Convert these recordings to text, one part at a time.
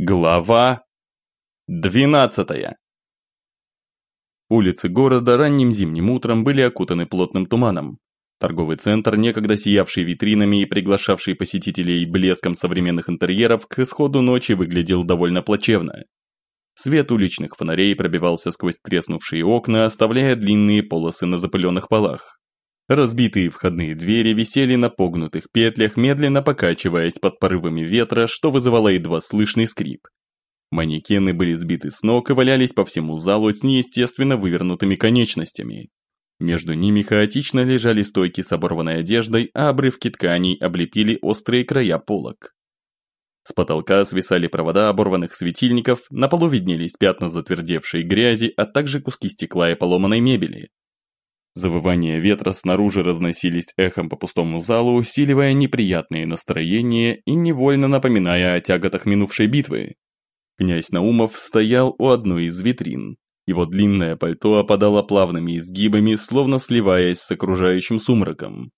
Глава двенадцатая. Улицы города ранним зимним утром были окутаны плотным туманом. Торговый центр, некогда сиявший витринами и приглашавший посетителей блеском современных интерьеров, к исходу ночи выглядел довольно плачевно. Свет уличных фонарей пробивался сквозь треснувшие окна, оставляя длинные полосы на запыленных полах. Разбитые входные двери висели на погнутых петлях, медленно покачиваясь под порывами ветра, что вызывало едва слышный скрип. Манекены были сбиты с ног и валялись по всему залу с неестественно вывернутыми конечностями. Между ними хаотично лежали стойки с оборванной одеждой, а обрывки тканей облепили острые края полок. С потолка свисали провода оборванных светильников, на полу виднелись пятна затвердевшей грязи, а также куски стекла и поломанной мебели. Завывания ветра снаружи разносились эхом по пустому залу, усиливая неприятные настроения и невольно напоминая о тяготах минувшей битвы. Князь Наумов стоял у одной из витрин. Его длинное пальто опадало плавными изгибами, словно сливаясь с окружающим сумраком.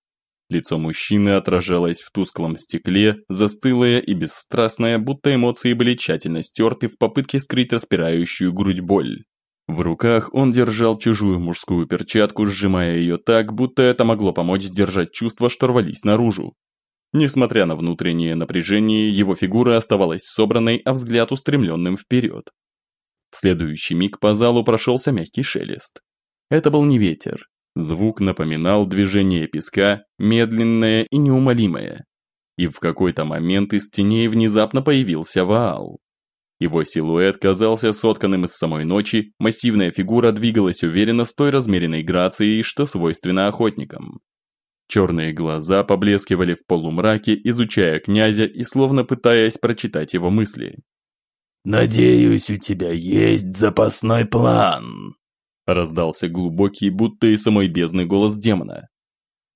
Лицо мужчины отражалось в тусклом стекле, застылое и бесстрастное, будто эмоции были тщательно стерты в попытке скрыть распирающую грудь боль. В руках он держал чужую мужскую перчатку, сжимая ее так, будто это могло помочь сдержать чувства, что рвались наружу. Несмотря на внутреннее напряжение, его фигура оставалась собранной, а взгляд устремленным вперед. В следующий миг по залу прошелся мягкий шелест. Это был не ветер. Звук напоминал движение песка, медленное и неумолимое. И в какой-то момент из теней внезапно появился Ваал. Его силуэт казался сотканным из самой ночи, массивная фигура двигалась уверенно с той размеренной грацией, что свойственно охотникам. Черные глаза поблескивали в полумраке, изучая князя и словно пытаясь прочитать его мысли. «Надеюсь, у тебя есть запасной план», раздался глубокий, будто и самой бездный голос демона.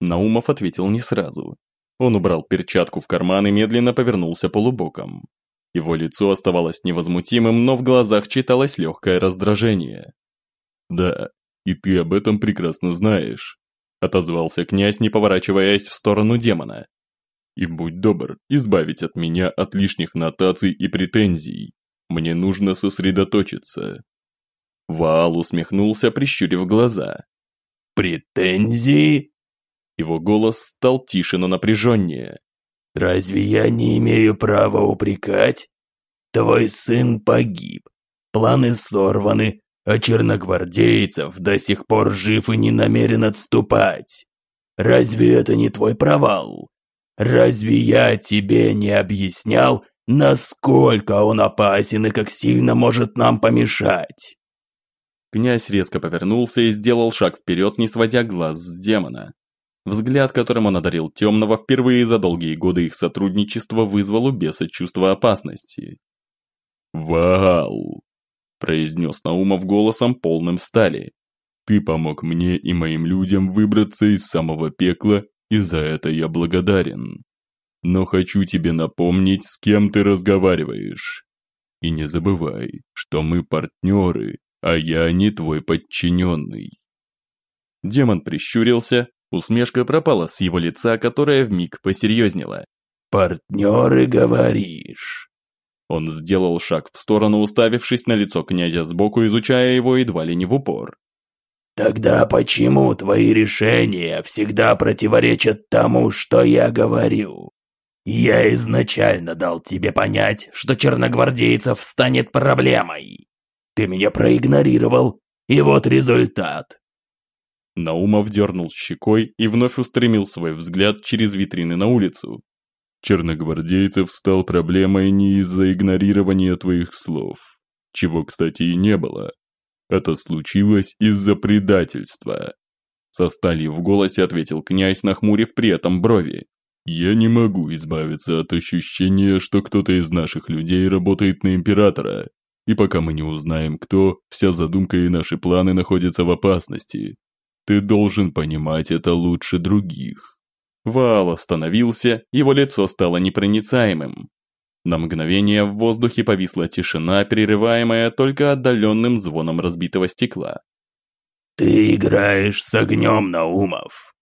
Наумов ответил не сразу. Он убрал перчатку в карман и медленно повернулся полубоком. Его лицо оставалось невозмутимым, но в глазах читалось легкое раздражение. «Да, и ты об этом прекрасно знаешь», – отозвался князь, не поворачиваясь в сторону демона. «И будь добр, избавить от меня от лишних нотаций и претензий. Мне нужно сосредоточиться». Ваал усмехнулся, прищурив глаза. «Претензии?» Его голос стал тише, но напряженнее. Разве я не имею права упрекать? Твой сын погиб, планы сорваны, а черногвардейцев до сих пор жив и не намерен отступать. Разве это не твой провал? Разве я тебе не объяснял, насколько он опасен и как сильно может нам помешать?» Князь резко повернулся и сделал шаг вперед, не сводя глаз с демона. Взгляд, которым он одарил темного впервые за долгие годы их сотрудничества, вызвал у беса чувство опасности. «Вал!» – произнес Наумов голосом полным стали. «Ты помог мне и моим людям выбраться из самого пекла, и за это я благодарен. Но хочу тебе напомнить, с кем ты разговариваешь. И не забывай, что мы партнеры, а я не твой подчиненный». Демон прищурился, Усмешка пропала с его лица, которое вмиг посерьезнело. «Партнеры, говоришь?» Он сделал шаг в сторону, уставившись на лицо князя сбоку, изучая его едва ли не в упор. «Тогда почему твои решения всегда противоречат тому, что я говорю? Я изначально дал тебе понять, что черногвардейцев станет проблемой. Ты меня проигнорировал, и вот результат. Наумов дернул щекой и вновь устремил свой взгляд через витрины на улицу. Черногвардейцев стал проблемой не из-за игнорирования твоих слов, чего, кстати, и не было. Это случилось из-за предательства. Со сталью в голосе ответил князь, нахмурив при этом брови. «Я не могу избавиться от ощущения, что кто-то из наших людей работает на Императора, и пока мы не узнаем, кто, вся задумка и наши планы находятся в опасности. Ты должен понимать это лучше других». Ваал остановился, его лицо стало непроницаемым. На мгновение в воздухе повисла тишина, прерываемая только отдаленным звоном разбитого стекла. «Ты играешь с огнем, Наумов!»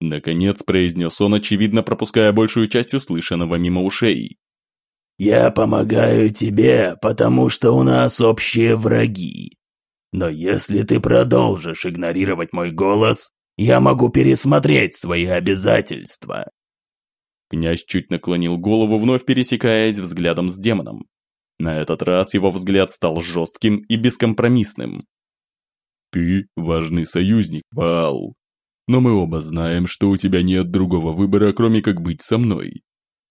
Наконец произнес он, очевидно пропуская большую часть услышанного мимо ушей. Я помогаю тебе, потому что у нас общие враги. Но если ты продолжишь игнорировать мой голос, я могу пересмотреть свои обязательства». Князь чуть наклонил голову, вновь пересекаясь взглядом с демоном. На этот раз его взгляд стал жестким и бескомпромиссным. «Ты важный союзник, Ваал. Но мы оба знаем, что у тебя нет другого выбора, кроме как быть со мной.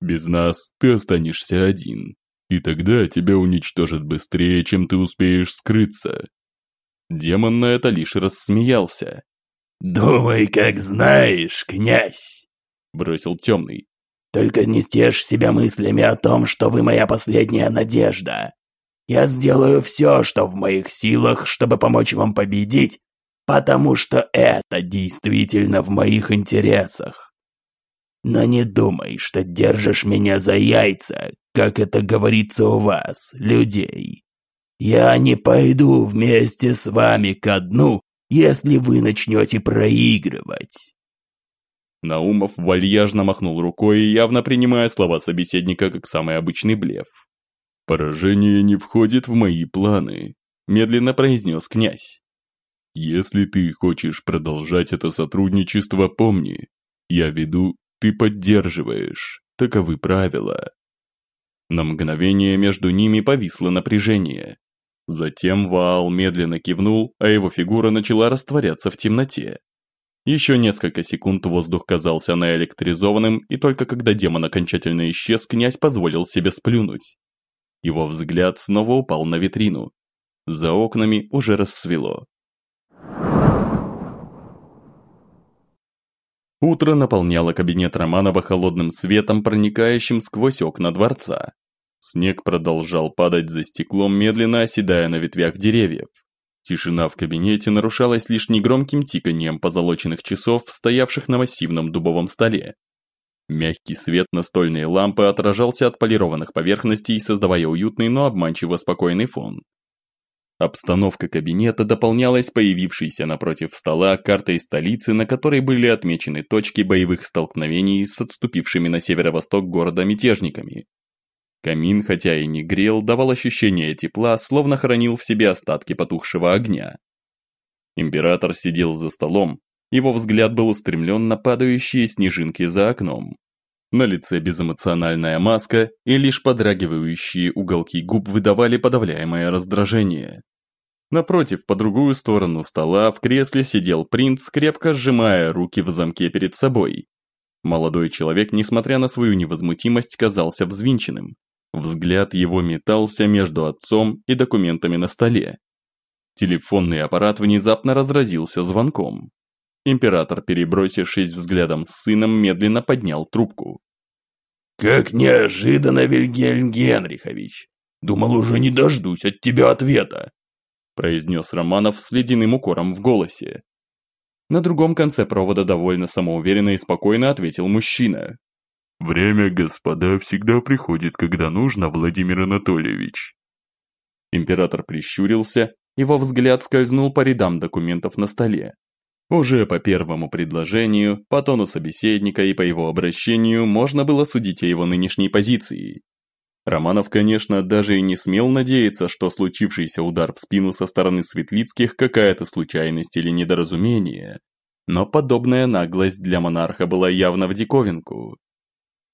Без нас ты останешься один, и тогда тебя уничтожат быстрее, чем ты успеешь скрыться». Демон на это лишь рассмеялся. «Думай, как знаешь, князь!» Бросил темный. Только не стешь себя мыслями о том, что вы моя последняя надежда. Я сделаю все, что в моих силах, чтобы помочь вам победить, потому что это действительно в моих интересах. Но не думай, что держишь меня за яйца, как это говорится у вас, людей. Я не пойду вместе с вами ко дну, если вы начнете проигрывать. Наумов вальяжно махнул рукой, явно принимая слова собеседника как самый обычный блеф. «Поражение не входит в мои планы», – медленно произнес князь. «Если ты хочешь продолжать это сотрудничество, помни, я веду, ты поддерживаешь, таковы правила». На мгновение между ними повисло напряжение. Затем Ваал медленно кивнул, а его фигура начала растворяться в темноте. Еще несколько секунд воздух казался наэлектризованным, и только когда демон окончательно исчез, князь позволил себе сплюнуть. Его взгляд снова упал на витрину. За окнами уже рассвело. Утро наполняло кабинет Романова холодным светом, проникающим сквозь окна дворца. Снег продолжал падать за стеклом, медленно оседая на ветвях деревьев. Тишина в кабинете нарушалась лишь негромким тиканьем позолоченных часов, стоявших на массивном дубовом столе. Мягкий свет настольной лампы отражался от полированных поверхностей, создавая уютный, но обманчиво спокойный фон. Обстановка кабинета дополнялась появившейся напротив стола картой столицы, на которой были отмечены точки боевых столкновений с отступившими на северо-восток города мятежниками. Камин, хотя и не грел, давал ощущение тепла, словно хранил в себе остатки потухшего огня. Император сидел за столом, его взгляд был устремлен на падающие снежинки за окном. На лице безэмоциональная маска, и лишь подрагивающие уголки губ выдавали подавляемое раздражение. Напротив, по другую сторону стола, в кресле сидел принц, крепко сжимая руки в замке перед собой. Молодой человек, несмотря на свою невозмутимость, казался взвинченным. Взгляд его метался между отцом и документами на столе. Телефонный аппарат внезапно разразился звонком. Император, перебросившись взглядом с сыном, медленно поднял трубку. «Как неожиданно, Вильгельм Генрихович! Думал, уже не дождусь от тебя ответа!» произнес Романов с ледяным укором в голосе. На другом конце провода довольно самоуверенно и спокойно ответил мужчина. «Время, господа, всегда приходит, когда нужно, Владимир Анатольевич». Император прищурился, его взгляд скользнул по рядам документов на столе. Уже по первому предложению, по тону собеседника и по его обращению можно было судить о его нынешней позиции. Романов, конечно, даже и не смел надеяться, что случившийся удар в спину со стороны Светлицких какая-то случайность или недоразумение. Но подобная наглость для монарха была явно в диковинку.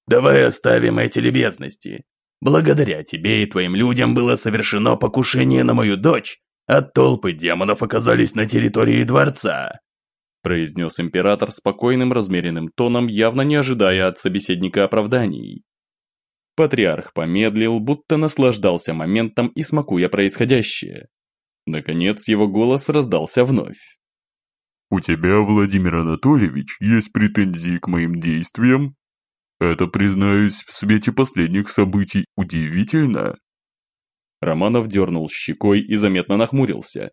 Давай оставим эти любезности. Благодаря тебе и твоим людям было совершено покушение на мою дочь, а толпы демонов оказались на территории дворца», произнес император спокойным размеренным тоном, явно не ожидая от собеседника оправданий. Патриарх помедлил, будто наслаждался моментом и смакуя происходящее. Наконец его голос раздался вновь. «У тебя, Владимир Анатольевич, есть претензии к моим действиям?» Это, признаюсь, в свете последних событий удивительно. Романов дернул щекой и заметно нахмурился.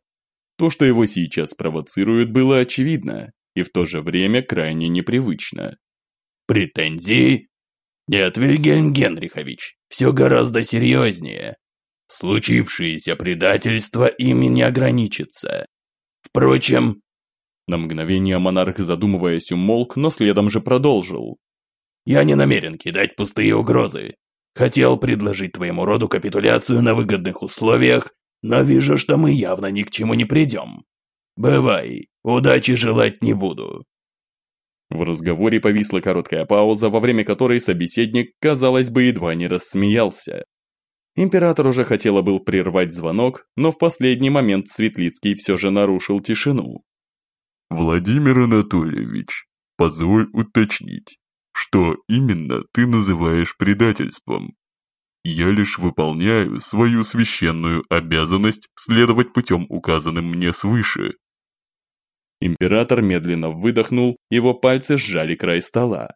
То, что его сейчас провоцирует, было очевидно и в то же время крайне непривычно. «Претензии? Нет, Вильгельм Генрихович, все гораздо серьезнее. Случившееся предательство ими не ограничится. Впрочем...» На мгновение монарх, задумываясь, умолк, но следом же продолжил. Я не намерен кидать пустые угрозы. Хотел предложить твоему роду капитуляцию на выгодных условиях, но вижу, что мы явно ни к чему не придем. Бывай, удачи желать не буду». В разговоре повисла короткая пауза, во время которой собеседник, казалось бы, едва не рассмеялся. Император уже хотела был прервать звонок, но в последний момент Светлицкий все же нарушил тишину. «Владимир Анатольевич, позволь уточнить, что именно ты называешь предательством? Я лишь выполняю свою священную обязанность следовать путем, указанным мне свыше». Император медленно выдохнул, его пальцы сжали край стола.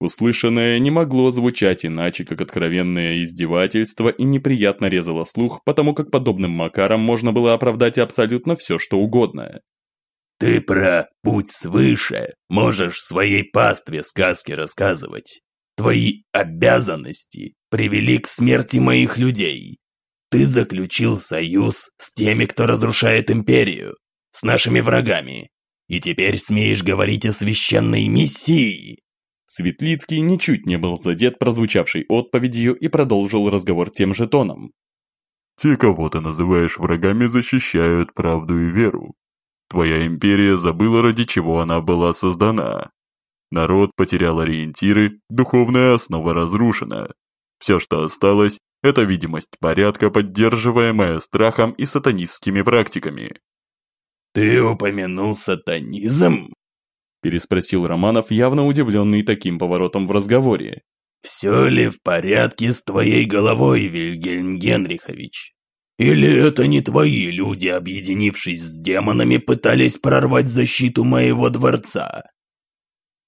Услышанное не могло звучать иначе, как откровенное издевательство и неприятно резало слух, потому как подобным макаром можно было оправдать абсолютно все, что угодно. «Ты про путь свыше можешь своей пастве сказки рассказывать. Твои обязанности привели к смерти моих людей. Ты заключил союз с теми, кто разрушает империю, с нашими врагами. И теперь смеешь говорить о священной миссии?» Светлицкий ничуть не был задет прозвучавшей отповедью и продолжил разговор тем же тоном. «Те, кого ты называешь врагами, защищают правду и веру. Твоя империя забыла, ради чего она была создана. Народ потерял ориентиры, духовная основа разрушена. Все, что осталось, это видимость порядка, поддерживаемая страхом и сатанистскими практиками. «Ты упомянул сатанизм?» Переспросил Романов, явно удивленный таким поворотом в разговоре. «Все ли в порядке с твоей головой, Вильгельм Генрихович? Или это не твои люди, объединившись с демонами, пытались прорвать защиту моего дворца?»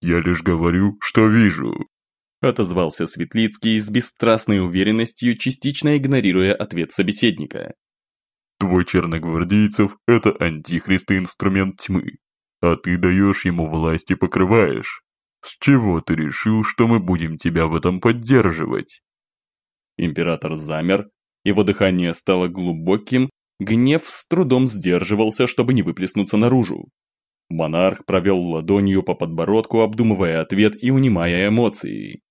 «Я лишь говорю, что вижу», – отозвался Светлицкий с бесстрастной уверенностью, частично игнорируя ответ собеседника. «Твой черногвардейцев – это антихрист и инструмент тьмы а ты даешь ему власть и покрываешь. С чего ты решил, что мы будем тебя в этом поддерживать?» Император замер, его дыхание стало глубоким, гнев с трудом сдерживался, чтобы не выплеснуться наружу. Монарх провел ладонью по подбородку, обдумывая ответ и унимая эмоции.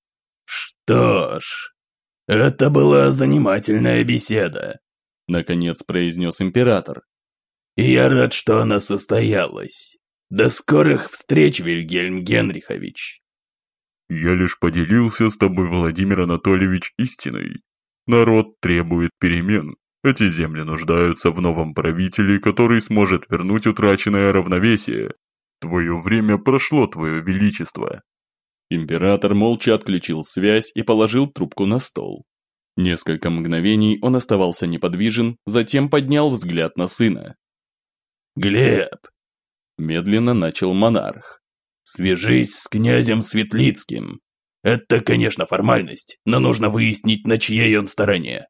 «Что ж, это была занимательная беседа», – наконец произнес император. «И я рад, что она состоялась. До скорых встреч, Вильгельм Генрихович. Я лишь поделился с тобой, Владимир Анатольевич, истиной. Народ требует перемен. Эти земли нуждаются в новом правителе, который сможет вернуть утраченное равновесие. Твое время прошло, твое величество. Император молча отключил связь и положил трубку на стол. Несколько мгновений он оставался неподвижен, затем поднял взгляд на сына. «Глеб, Медленно начал монарх. «Свяжись с князем Светлицким. Это, конечно, формальность, но нужно выяснить, на чьей он стороне».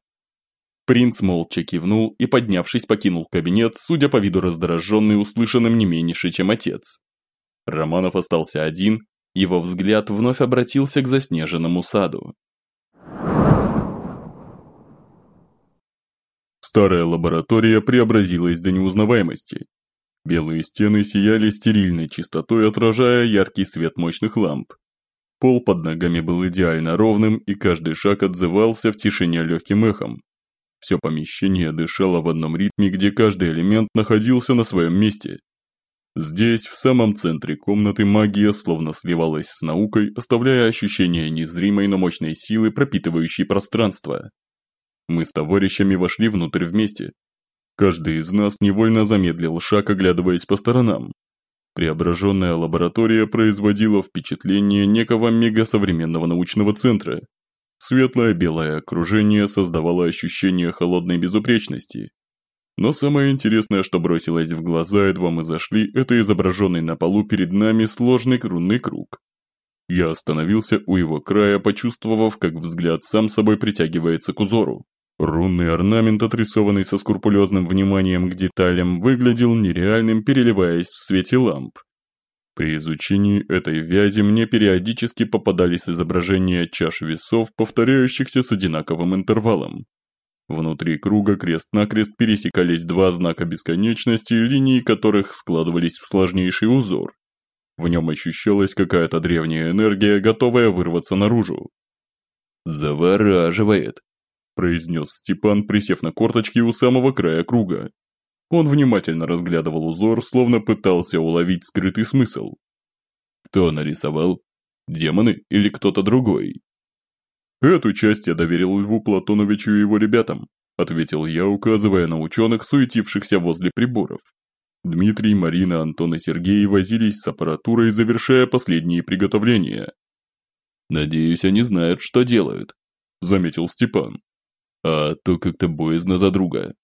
Принц молча кивнул и, поднявшись, покинул кабинет, судя по виду раздраженный услышанным не меньше, чем отец. Романов остался один, его взгляд вновь обратился к заснеженному саду. Старая лаборатория преобразилась до неузнаваемости. Белые стены сияли стерильной чистотой, отражая яркий свет мощных ламп. Пол под ногами был идеально ровным, и каждый шаг отзывался в тишине легким эхом. Все помещение дышало в одном ритме, где каждый элемент находился на своем месте. Здесь, в самом центре комнаты, магия словно сливалась с наукой, оставляя ощущение незримой, но мощной силы, пропитывающей пространство. Мы с товарищами вошли внутрь вместе, Каждый из нас невольно замедлил шаг, оглядываясь по сторонам. Преображенная лаборатория производила впечатление некого мегасовременного научного центра. Светлое белое окружение создавало ощущение холодной безупречности. Но самое интересное, что бросилось в глаза, едва мы зашли, это изображенный на полу перед нами сложный рунный круг. Я остановился у его края, почувствовав, как взгляд сам собой притягивается к узору. Рунный орнамент, отрисованный со скрупулезным вниманием к деталям, выглядел нереальным, переливаясь в свете ламп. При изучении этой вязи мне периодически попадались изображения чаш весов, повторяющихся с одинаковым интервалом. Внутри круга крест-накрест пересекались два знака бесконечности, линии которых складывались в сложнейший узор. В нем ощущалась какая-то древняя энергия, готовая вырваться наружу. «Завораживает», – произнес Степан, присев на корточки у самого края круга. Он внимательно разглядывал узор, словно пытался уловить скрытый смысл. Кто нарисовал? Демоны или кто-то другой? Эту часть я доверил Льву Платоновичу и его ребятам, ответил я, указывая на ученых, суетившихся возле приборов. Дмитрий, Марина, Антон и Сергей возились с аппаратурой, завершая последние приготовления. «Надеюсь, они знают, что делают», – заметил Степан. «А то как-то боязно за друга».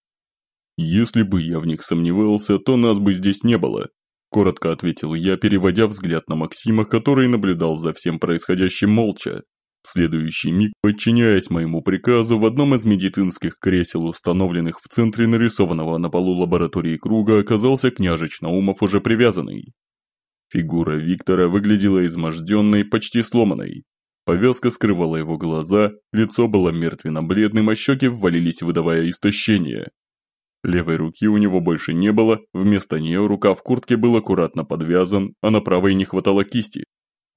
«Если бы я в них сомневался, то нас бы здесь не было», – коротко ответил я, переводя взгляд на Максима, который наблюдал за всем происходящим молча. В следующий миг, подчиняясь моему приказу, в одном из медицинских кресел, установленных в центре нарисованного на полу лаборатории круга, оказался княжич Наумов уже привязанный. Фигура Виктора выглядела изможденной, почти сломанной. Повязка скрывала его глаза, лицо было мертвенно-бледным, а щеки ввалились, выдавая истощение. Левой руки у него больше не было, вместо нее рукав куртки был аккуратно подвязан, а на правой не хватало кисти.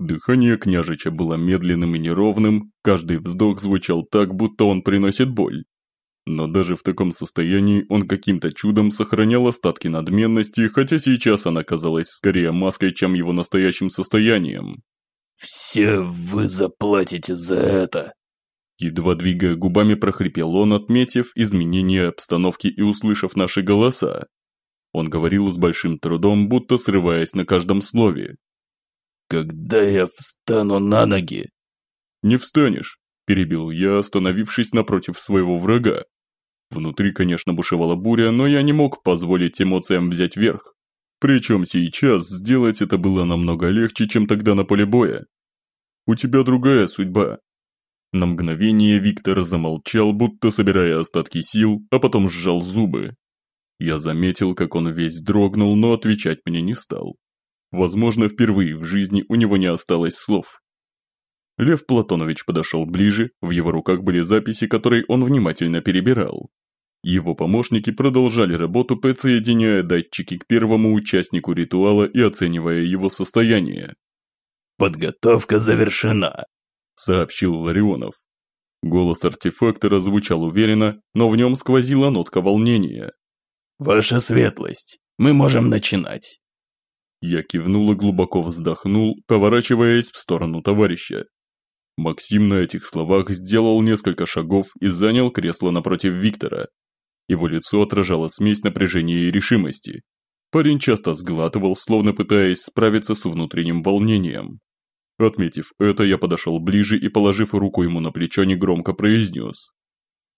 Дыхание княжича было медленным и неровным, каждый вздох звучал так, будто он приносит боль. Но даже в таком состоянии он каким-то чудом сохранял остатки надменности, хотя сейчас она казалась скорее маской, чем его настоящим состоянием. «Все вы заплатите за это!» Едва двигая губами, прохрипел он, отметив изменение обстановки и услышав наши голоса. Он говорил с большим трудом, будто срываясь на каждом слове. «Когда я встану на ноги?» «Не встанешь», – перебил я, остановившись напротив своего врага. Внутри, конечно, бушевала буря, но я не мог позволить эмоциям взять верх. Причем сейчас сделать это было намного легче, чем тогда на поле боя. «У тебя другая судьба». На мгновение Виктор замолчал, будто собирая остатки сил, а потом сжал зубы. Я заметил, как он весь дрогнул, но отвечать мне не стал. Возможно, впервые в жизни у него не осталось слов. Лев Платонович подошел ближе, в его руках были записи, которые он внимательно перебирал. Его помощники продолжали работу, подсоединяя датчики к первому участнику ритуала и оценивая его состояние. «Подготовка завершена», – сообщил Ларионов. Голос артефактора звучал уверенно, но в нем сквозила нотка волнения. «Ваша светлость, мы можем начинать». Я кивнул и глубоко вздохнул, поворачиваясь в сторону товарища. Максим на этих словах сделал несколько шагов и занял кресло напротив Виктора. Его лицо отражало смесь напряжения и решимости. Парень часто сглатывал, словно пытаясь справиться с внутренним волнением. Отметив это, я подошел ближе и, положив руку ему на плечо, негромко произнес.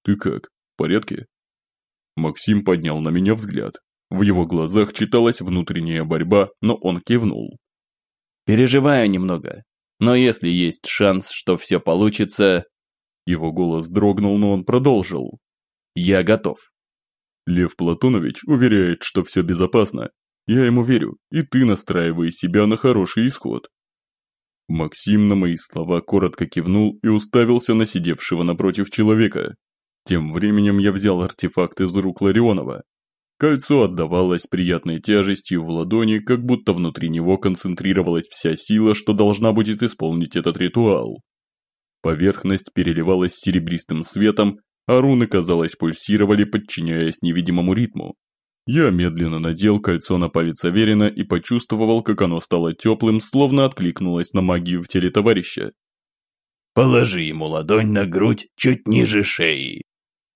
«Ты как, в порядке?» Максим поднял на меня взгляд, в его глазах читалась внутренняя борьба, но он кивнул. «Переживаю немного, но если есть шанс, что все получится...» Его голос дрогнул, но он продолжил. «Я готов». Лев Платонович уверяет, что все безопасно. Я ему верю, и ты настраивай себя на хороший исход. Максим на мои слова коротко кивнул и уставился на сидевшего напротив человека. Тем временем я взял артефакт из рук Ларионова. Кольцо отдавалось приятной тяжестью в ладони, как будто внутри него концентрировалась вся сила, что должна будет исполнить этот ритуал. Поверхность переливалась серебристым светом, а руны, казалось, пульсировали, подчиняясь невидимому ритму. Я медленно надел кольцо на палец Аверина и почувствовал, как оно стало теплым, словно откликнулось на магию в теле товарища. «Положи ему ладонь на грудь чуть ниже шеи»,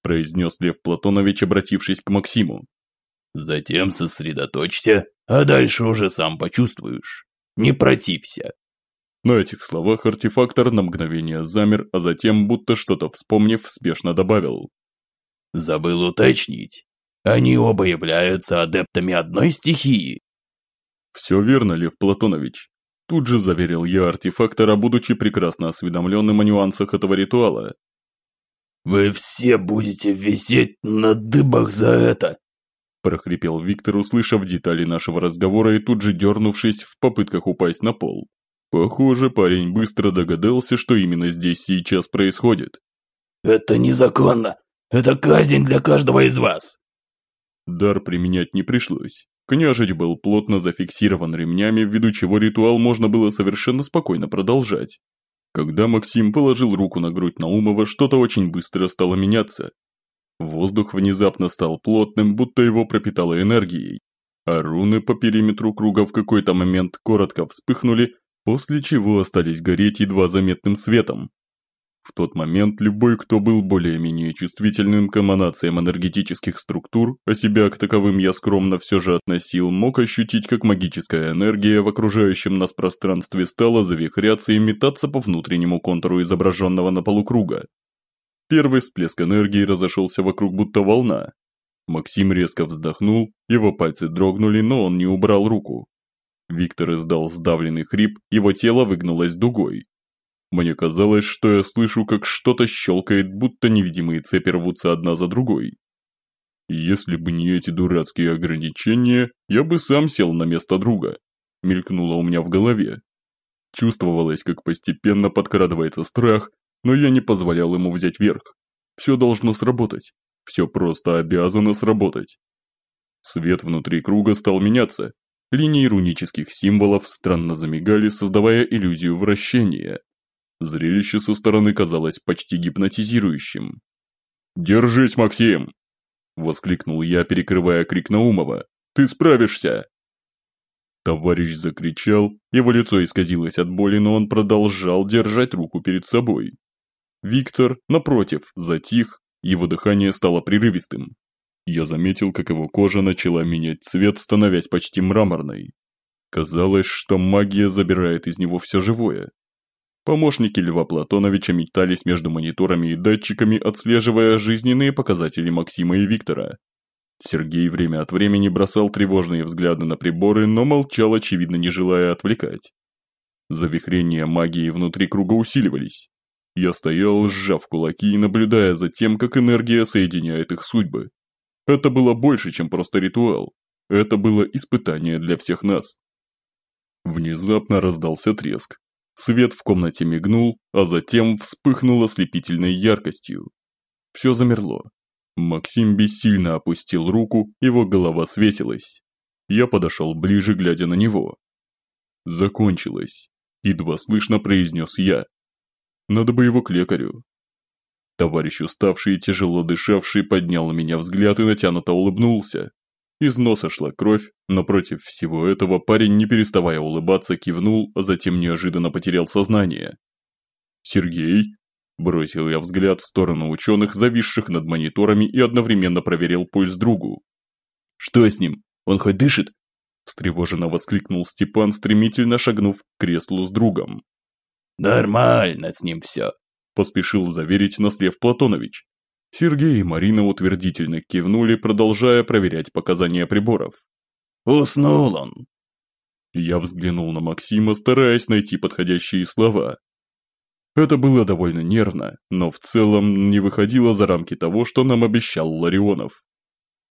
произнес Лев Платонович, обратившись к Максиму. Затем сосредоточься, а дальше уже сам почувствуешь. Не протився. На этих словах артефактор на мгновение замер, а затем, будто что-то вспомнив, спешно добавил. Забыл уточнить. Они оба являются адептами одной стихии. Все верно, Лев Платонович. Тут же заверил я артефактора, будучи прекрасно осведомленным о нюансах этого ритуала. Вы все будете висеть на дыбах за это прохрипел Виктор, услышав детали нашего разговора и тут же дернувшись в попытках упасть на пол. Похоже, парень быстро догадался, что именно здесь сейчас происходит. «Это незаконно! Это казнь для каждого из вас!» Дар применять не пришлось. Княжич был плотно зафиксирован ремнями, ввиду чего ритуал можно было совершенно спокойно продолжать. Когда Максим положил руку на грудь Наумова, что-то очень быстро стало меняться. Воздух внезапно стал плотным, будто его пропитало энергией, а руны по периметру круга в какой-то момент коротко вспыхнули, после чего остались гореть едва заметным светом. В тот момент любой, кто был более-менее чувствительным к эманациям энергетических структур, а себя к таковым я скромно все же относил, мог ощутить, как магическая энергия в окружающем нас пространстве стала завихряться и метаться по внутреннему контуру изображенного на полу круга. Первый всплеск энергии разошелся вокруг будто волна. Максим резко вздохнул, его пальцы дрогнули, но он не убрал руку. Виктор издал сдавленный хрип, его тело выгнулось дугой. Мне казалось, что я слышу, как что-то щелкает, будто невидимые цепи рвутся одна за другой. Если бы не эти дурацкие ограничения, я бы сам сел на место друга. Мелькнуло у меня в голове. Чувствовалось, как постепенно подкрадывается страх, но я не позволял ему взять верх. Все должно сработать. Все просто обязано сработать. Свет внутри круга стал меняться. Линии рунических символов странно замигали, создавая иллюзию вращения. Зрелище со стороны казалось почти гипнотизирующим. «Держись, Максим!» Воскликнул я, перекрывая крик Наумова. «Ты справишься!» Товарищ закричал, его лицо исказилось от боли, но он продолжал держать руку перед собой. Виктор, напротив, затих, его дыхание стало прерывистым. Я заметил, как его кожа начала менять цвет, становясь почти мраморной. Казалось, что магия забирает из него все живое. Помощники Льва Платоновича метались между мониторами и датчиками, отслеживая жизненные показатели Максима и Виктора. Сергей время от времени бросал тревожные взгляды на приборы, но молчал, очевидно, не желая отвлекать. Завихрения магии внутри круга усиливались. Я стоял, сжав кулаки и наблюдая за тем, как энергия соединяет их судьбы. Это было больше, чем просто ритуал. Это было испытание для всех нас. Внезапно раздался треск. Свет в комнате мигнул, а затем вспыхнул ослепительной яркостью. Все замерло. Максим бессильно опустил руку, его голова свесилась. Я подошел ближе, глядя на него. Закончилось. Едва слышно произнес я. Надо бы его к лекарю. Товарищ уставший и тяжело дышавший поднял на меня взгляд и натянуто улыбнулся. Из носа шла кровь, но против всего этого парень, не переставая улыбаться, кивнул, а затем неожиданно потерял сознание. «Сергей?» Бросил я взгляд в сторону ученых, зависших над мониторами, и одновременно проверил пульс другу. «Что с ним? Он хоть дышит?» Встревоженно воскликнул Степан, стремительно шагнув к креслу с другом. «Нормально с ним все», – поспешил заверить Наслев Платонович. Сергей и Марина утвердительно кивнули, продолжая проверять показания приборов. «Уснул он!» Я взглянул на Максима, стараясь найти подходящие слова. Это было довольно нервно, но в целом не выходило за рамки того, что нам обещал Ларионов.